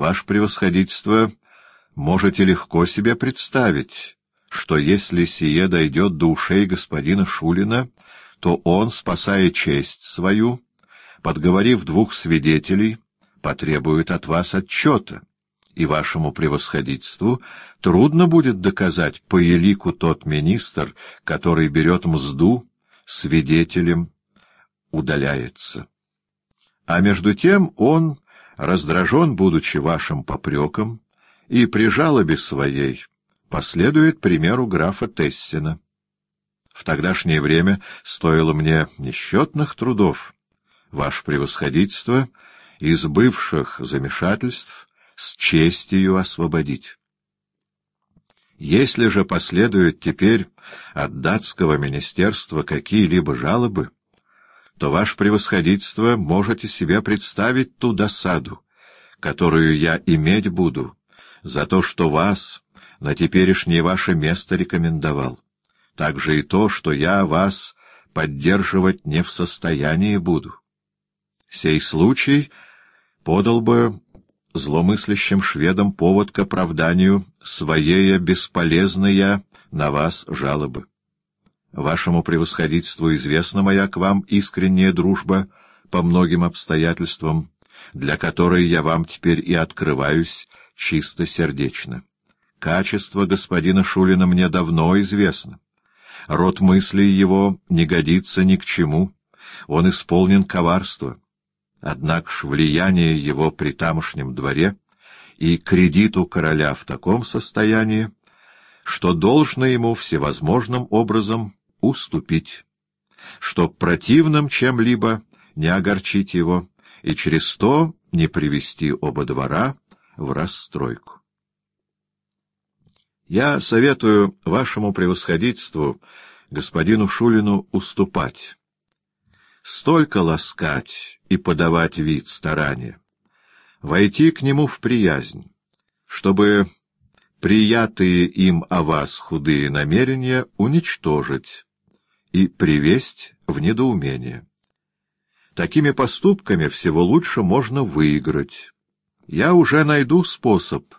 Ваше превосходительство, можете легко себе представить, что если сие дойдет до ушей господина Шулина, то он, спасая честь свою, подговорив двух свидетелей, потребует от вас отчета, и вашему превосходительству трудно будет доказать по елику тот министр, который берет мзду, свидетелем удаляется. А между тем он, раздражен, будучи вашим попреком, и при жалобе своей последует примеру графа Тессина. В тогдашнее время стоило мне несчетных трудов, ваше превосходительство, из бывших замешательств с честью освободить. Если же последуют теперь от датского министерства какие-либо жалобы, то ваше превосходительство можете себе представить ту досаду, которую я иметь буду за то, что вас на теперешнее ваше место рекомендовал, также и то, что я вас поддерживать не в состоянии буду. Сей случай подал бы зломыслящим шведам повод к оправданию своей бесполезной на вас жалобы. Вашему превосходительству известна моя к вам искренняя дружба по многим обстоятельствам, для которой я вам теперь и открываюсь чисто сердечно. Качество господина Шулина мне давно известно. Род мыслей его не годится ни к чему, он исполнен коварства. Однако ж влияние его при тамошнем дворе и кредиту короля в таком состоянии, что должно ему всевозможным образом уступить, чтоб противным чем-либо не огорчить его и через то не привести оба двора в расстройку. Я советую вашему превосходительству, господину Шулину, уступать. Столько ласкать и подавать вид старания, войти к нему в приязнь, чтобы приятые им о вас худые намерения уничтожить и привесть в недоумение. Такими поступками всего лучше можно выиграть. Я уже найду способ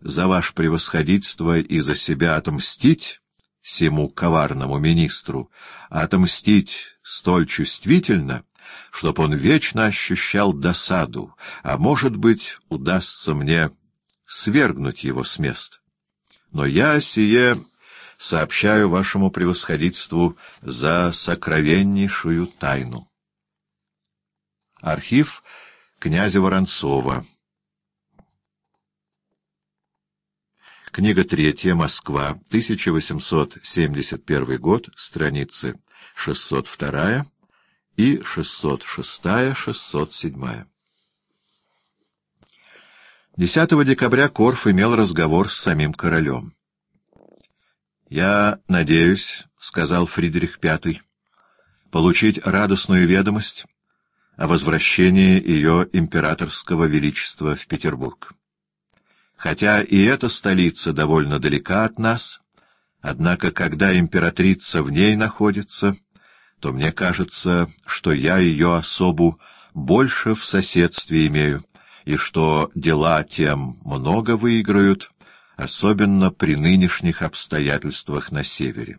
за ваше превосходительство и за себя отмстить всему коварному министру, отомстить столь чувствительно, чтоб он вечно ощущал досаду, а, может быть, удастся мне свергнуть его с места. Но я сие сообщаю вашему превосходительству за сокровеннейшую тайну. Архив князя Воронцова Книга третья, Москва, 1871 год, страницы 602 и 606-607. 10 декабря Корф имел разговор с самим королем. «Я надеюсь, — сказал Фридрих V, — получить радостную ведомость о возвращении ее императорского величества в Петербург. Хотя и эта столица довольно далека от нас, однако когда императрица в ней находится, то мне кажется, что я ее особу больше в соседстве имею, и что дела тем много выиграют, особенно при нынешних обстоятельствах на севере.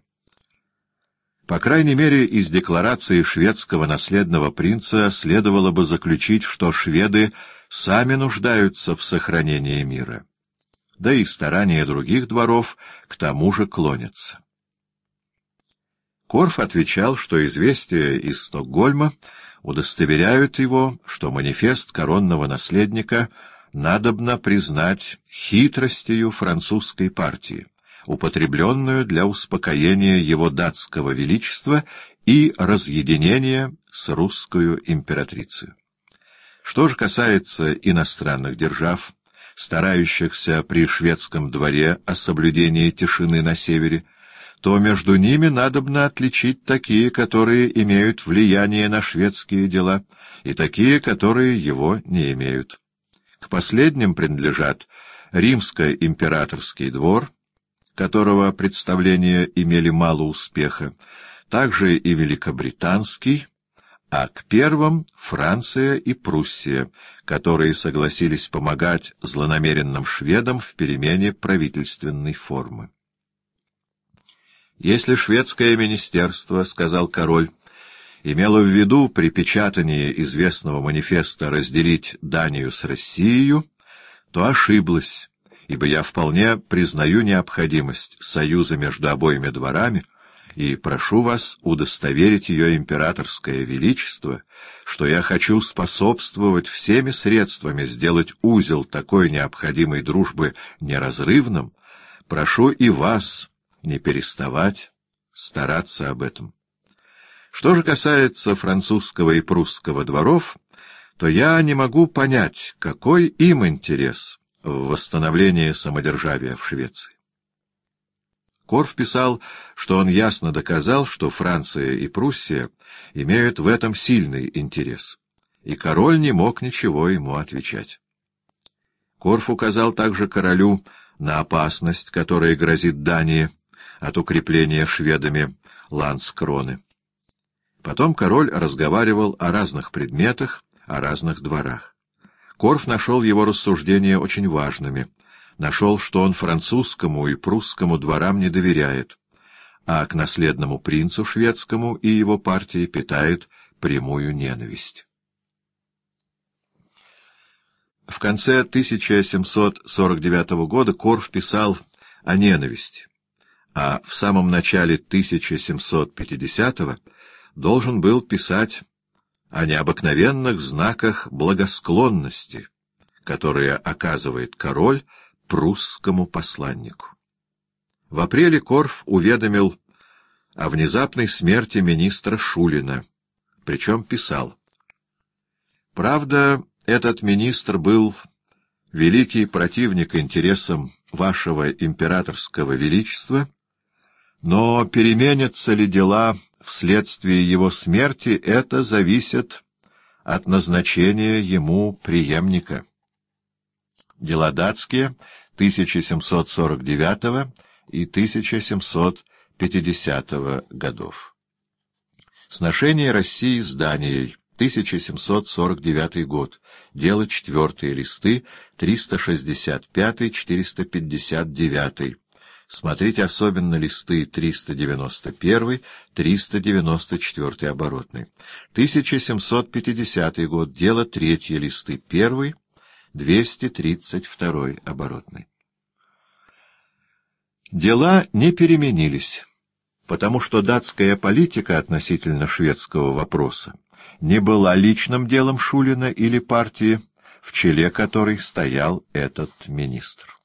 По крайней мере, из декларации шведского наследного принца следовало бы заключить, что шведы сами нуждаются в сохранении мира. Да и старания других дворов к тому же клонятся. Корф отвечал, что известия из Стокгольма удостоверяют его, что манифест коронного наследника — надобно признать хитростью французской партии, употребленную для успокоения его датского величества и разъединения с русскую императрицей. Что же касается иностранных держав, старающихся при шведском дворе о соблюдении тишины на севере, то между ними надобно отличить такие, которые имеют влияние на шведские дела, и такие, которые его не имеют. Последним принадлежат римско-императорский двор, которого представления имели мало успеха, также и великобританский, а к первым — Франция и Пруссия, которые согласились помогать злонамеренным шведам в перемене правительственной формы. «Если шведское министерство, — сказал король, — имело в виду при печатании известного манифеста разделить Данию с Россией, то ошиблось, ибо я вполне признаю необходимость союза между обоими дворами — и прошу вас удостоверить ее императорское величество, что я хочу способствовать всеми средствами сделать узел такой необходимой дружбы неразрывным, прошу и вас не переставать стараться об этом. Что же касается французского и прусского дворов, то я не могу понять, какой им интерес в восстановлении самодержавия в Швеции. Корф писал, что он ясно доказал, что Франция и Пруссия имеют в этом сильный интерес, и король не мог ничего ему отвечать. Корф указал также королю на опасность, которая грозит Дании от укрепления шведами ланскроны. Потом король разговаривал о разных предметах, о разных дворах. Корф нашел его рассуждения очень важными — нашел, что он французскому и прусскому дворам не доверяет, а к наследному принцу шведскому и его партии питает прямую ненависть. В конце 1749 года Корф писал о ненависти, а в самом начале 1750 должен был писать о необыкновенных знаках благосклонности, которые оказывает король прусскому посланнику. В апреле Корф уведомил о внезапной смерти министра Шулина, причем писал. «Правда, этот министр был великий противник интересам вашего императорского величества, но переменятся ли дела вследствие его смерти, это зависит от назначения ему преемника». Дела датские — 1749 и 1750 годов. Сношение России с Данией, 1749 год. Дело четвертые листы, 365-459. Смотрите особенно листы 391-394 оборотный. 1750 год. Дело третьи листы, первый, 232 оборотный. Дела не переменились, потому что датская политика относительно шведского вопроса не была личным делом Шулина или партии, в челе которой стоял этот министр.